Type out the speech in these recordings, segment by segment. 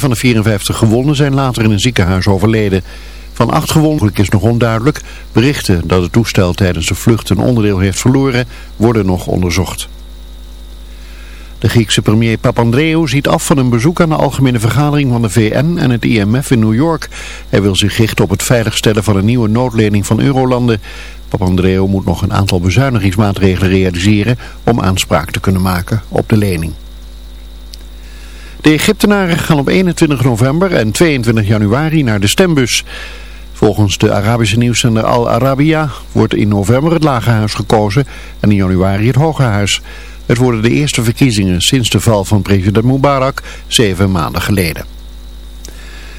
van de 54 gewonden zijn later in een ziekenhuis overleden. Van acht gewonden is nog onduidelijk. Berichten dat het toestel tijdens de vlucht een onderdeel heeft verloren worden nog onderzocht. De Griekse premier Papandreou ziet af van een bezoek aan de algemene vergadering van de VN en het IMF in New York. Hij wil zich richten op het veiligstellen van een nieuwe noodlening van eurolanden. Papandreou moet nog een aantal bezuinigingsmaatregelen realiseren om aanspraak te kunnen maken op de lening. De Egyptenaren gaan op 21 november en 22 januari naar de stembus. Volgens de Arabische nieuwszender Al Arabiya wordt in november het Lagerhuis gekozen en in januari het Hogerhuis. Het worden de eerste verkiezingen sinds de val van president Mubarak zeven maanden geleden.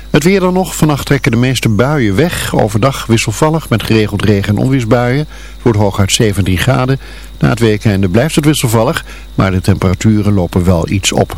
Het weer dan nog. Vannacht trekken de meeste buien weg. Overdag wisselvallig met geregeld regen- en onweersbuien. Het wordt hooguit 17 graden. Na het weekende blijft het wisselvallig, maar de temperaturen lopen wel iets op.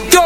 Go!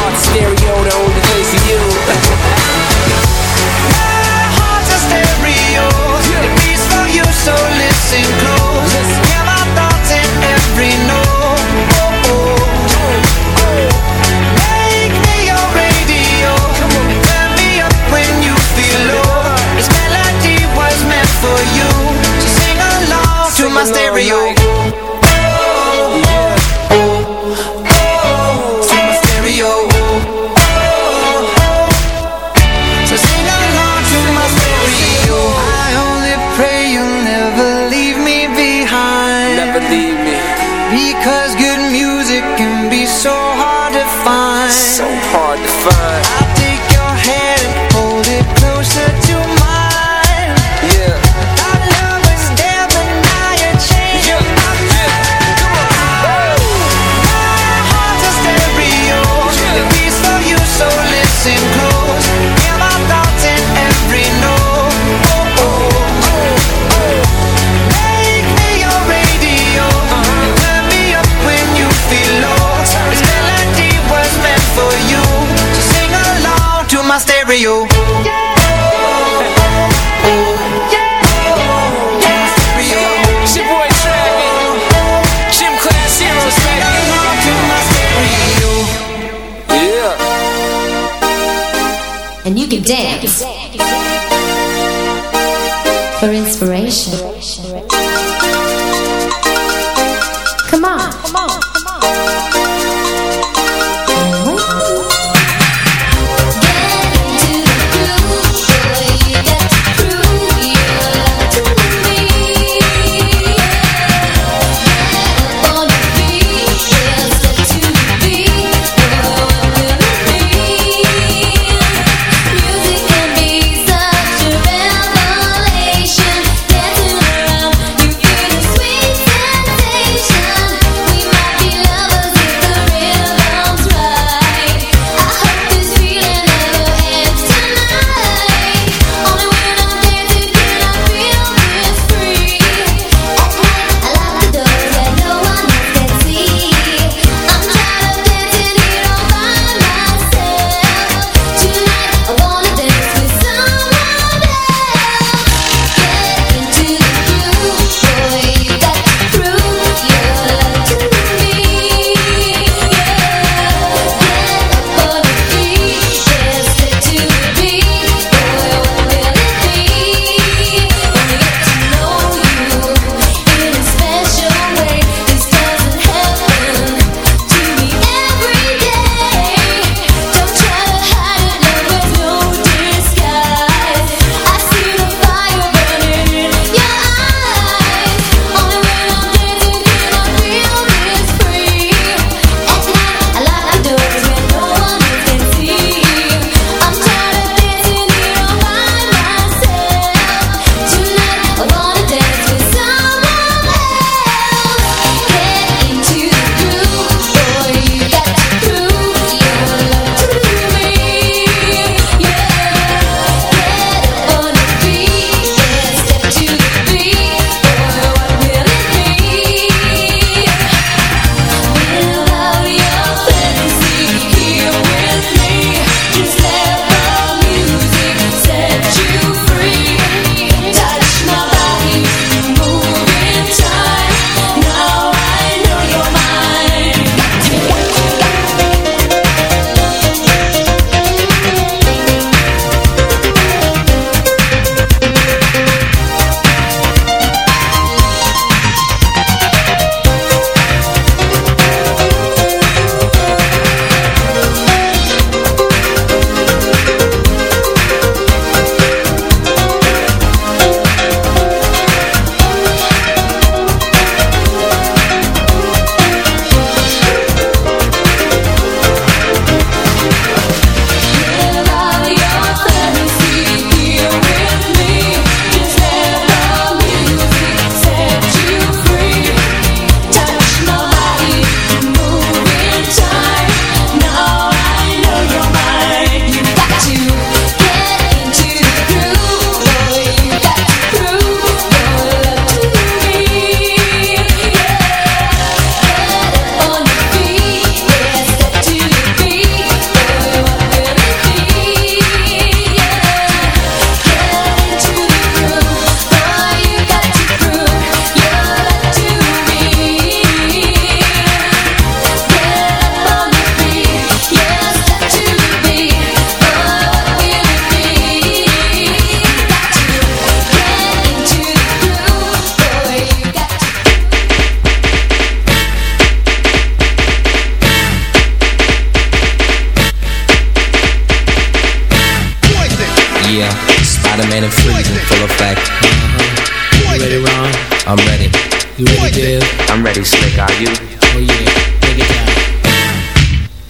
heart stereo to the face of you.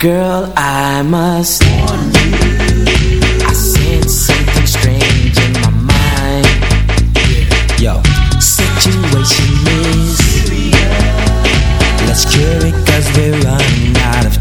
Girl, I must warn you I sense something strange in my mind Yo Situation is serious. Let's cure it cause we're running out of time.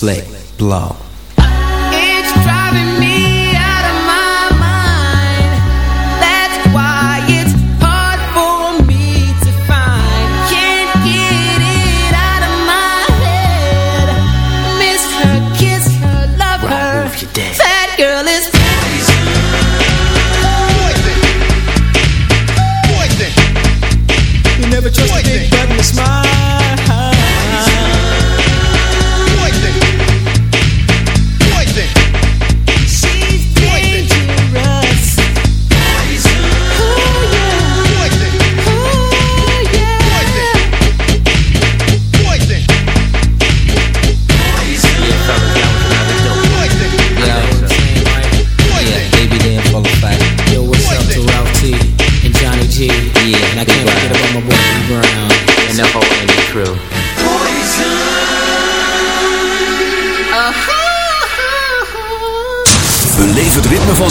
Slick Blow.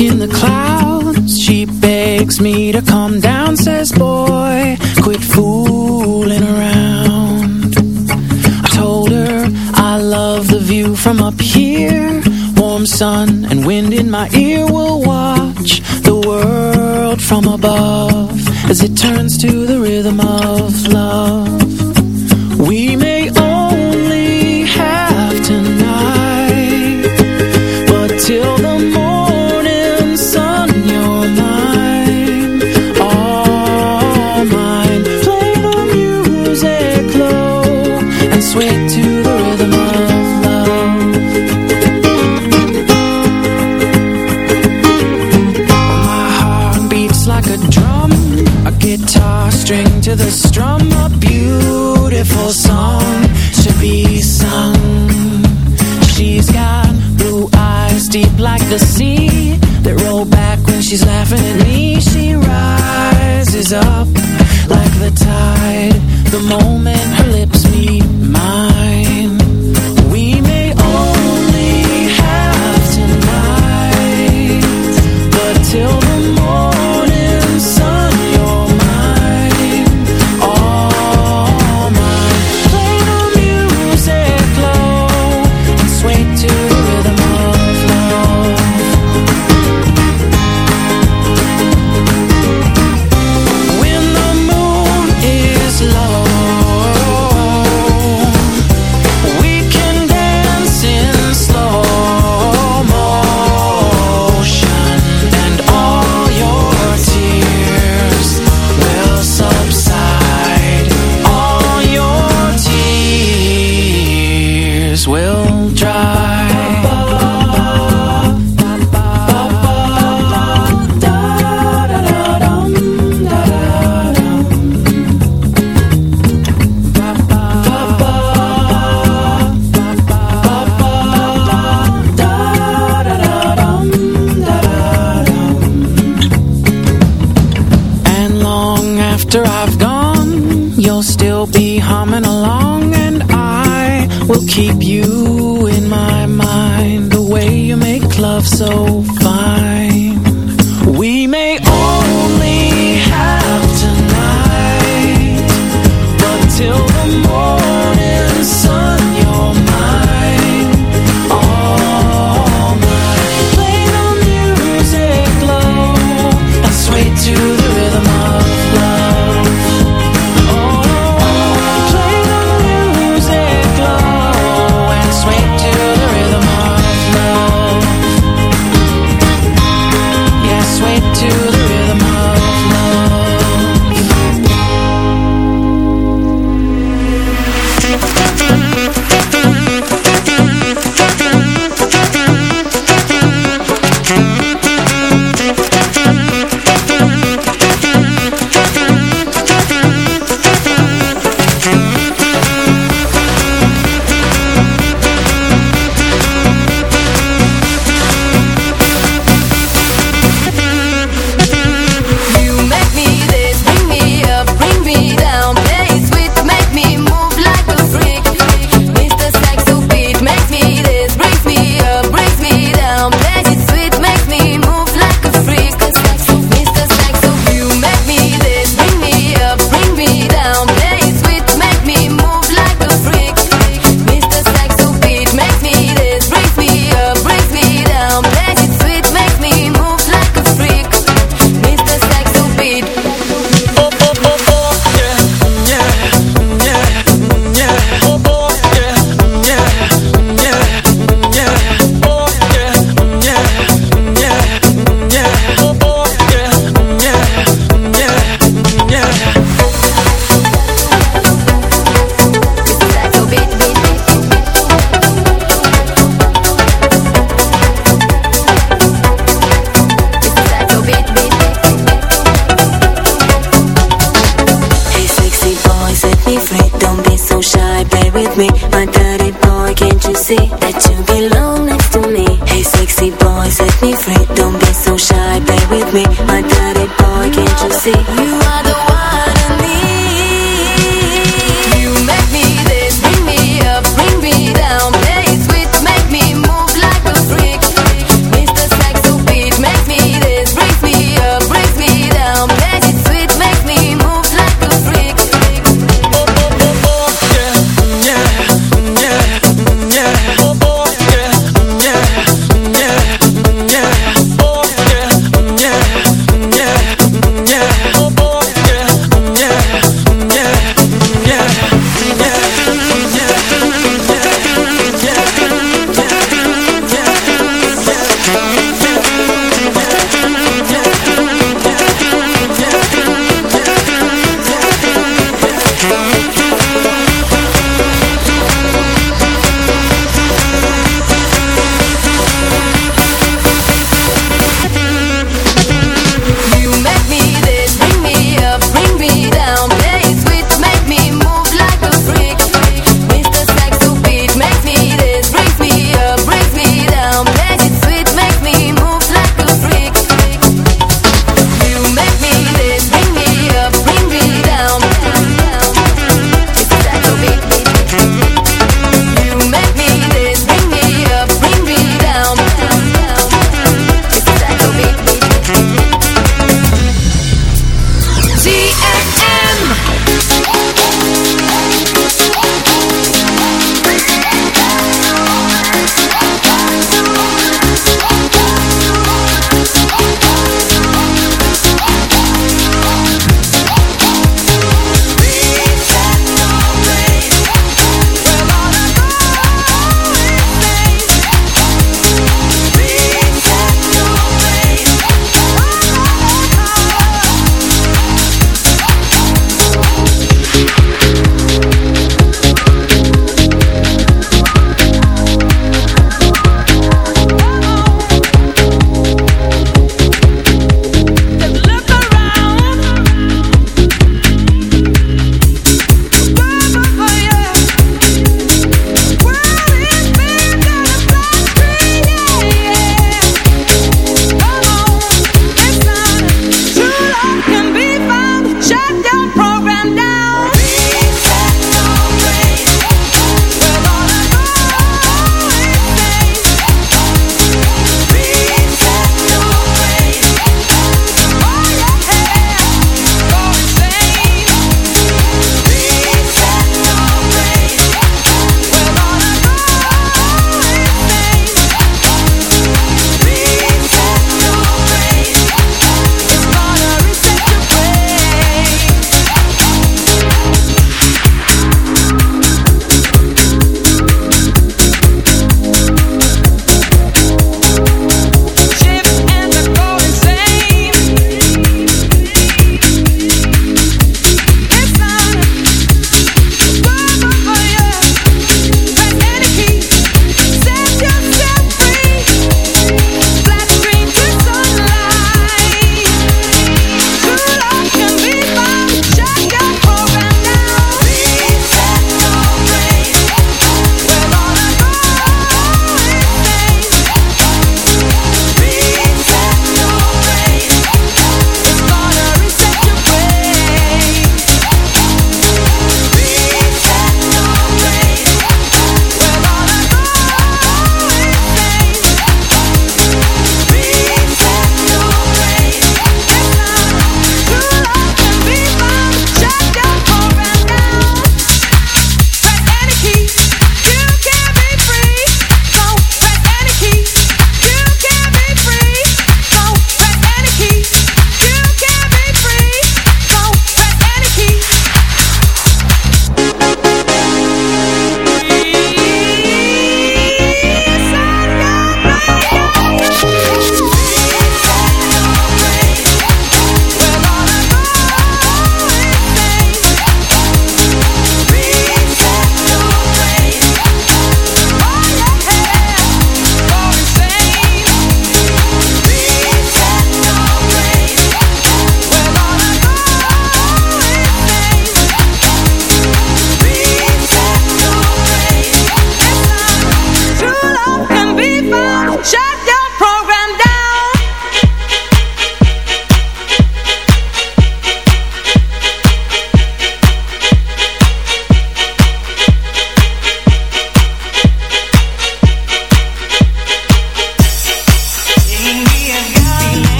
in the clouds.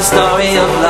a story of love.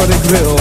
on the grill.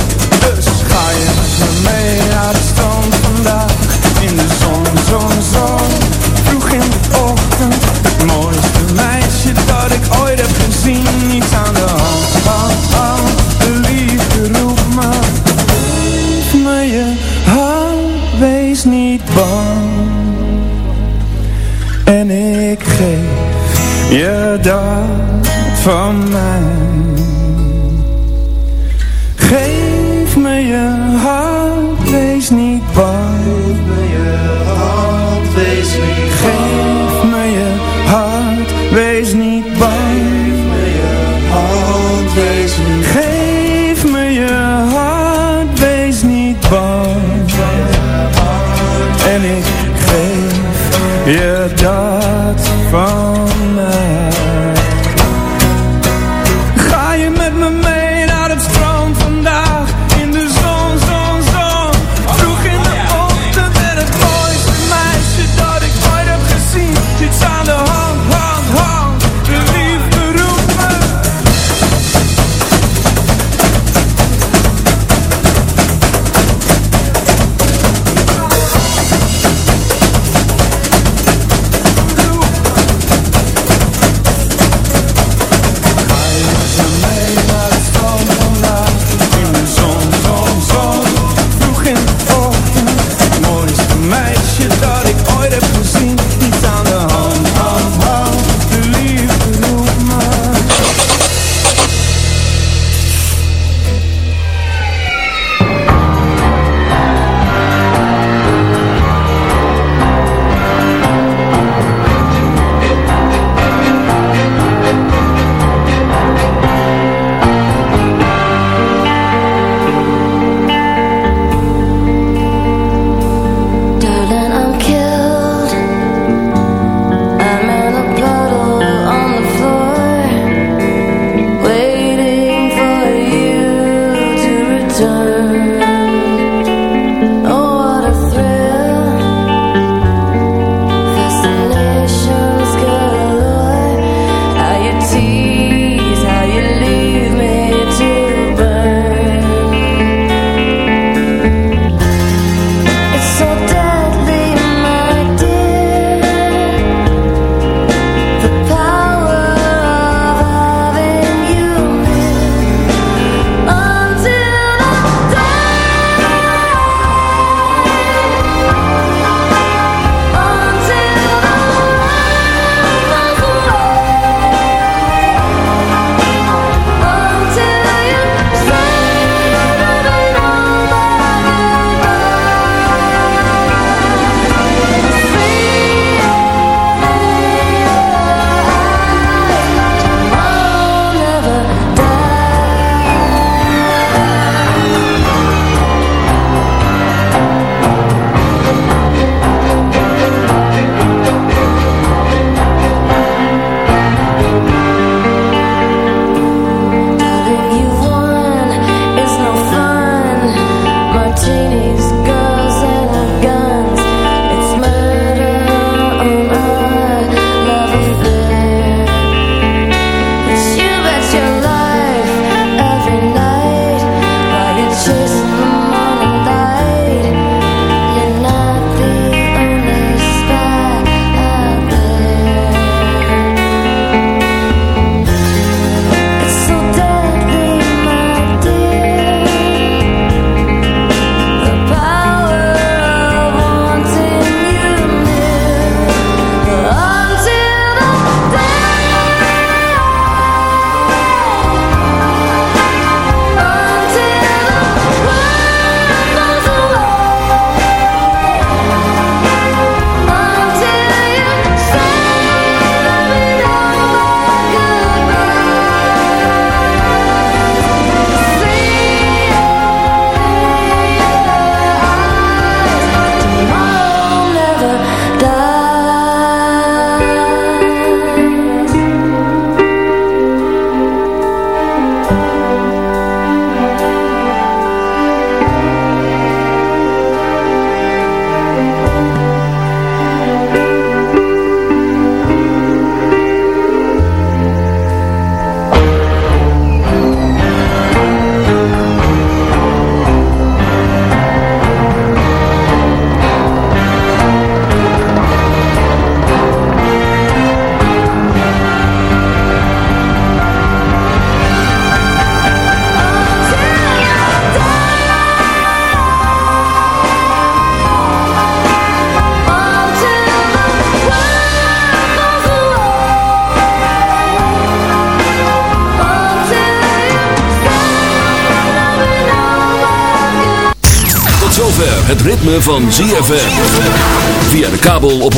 Ritme van ZFM. Via de kabel op 104.5.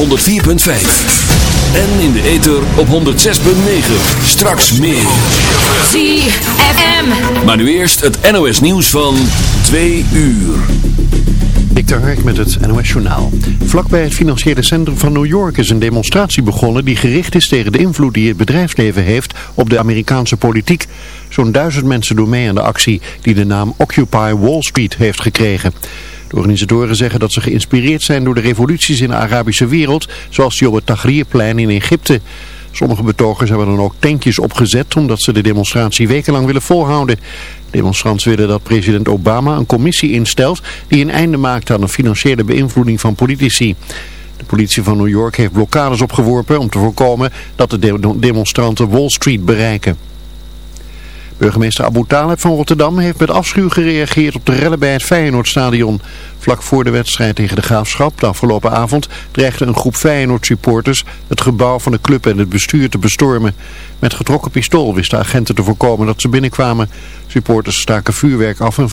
En in de ether op 106.9. Straks meer. ZFM. Maar nu eerst het NOS nieuws van 2 uur. Victor Hark met het NOS Journaal. Vlakbij het financiële centrum van New York is een demonstratie begonnen die gericht is tegen de invloed die het bedrijfsleven heeft op de Amerikaanse politiek. Zo'n duizend mensen doen mee aan de actie die de naam Occupy Wall Street heeft gekregen. Organisatoren zeggen dat ze geïnspireerd zijn door de revoluties in de Arabische wereld, zoals die op het Tahrirplein in Egypte. Sommige betogers hebben dan ook tentjes opgezet omdat ze de demonstratie wekenlang willen volhouden. Demonstranten willen dat president Obama een commissie instelt die een einde maakt aan de financiële beïnvloeding van politici. De politie van New York heeft blokkades opgeworpen om te voorkomen dat de demonstranten Wall Street bereiken. Burgemeester Abu Taleb van Rotterdam heeft met afschuw gereageerd op de rellen bij het Feyenoordstadion. Vlak voor de wedstrijd tegen de Graafschap de afgelopen avond dreigde een groep Feyenoord supporters het gebouw van de club en het bestuur te bestormen. Met getrokken pistool wisten agenten te voorkomen dat ze binnenkwamen. Supporters staken vuurwerk af en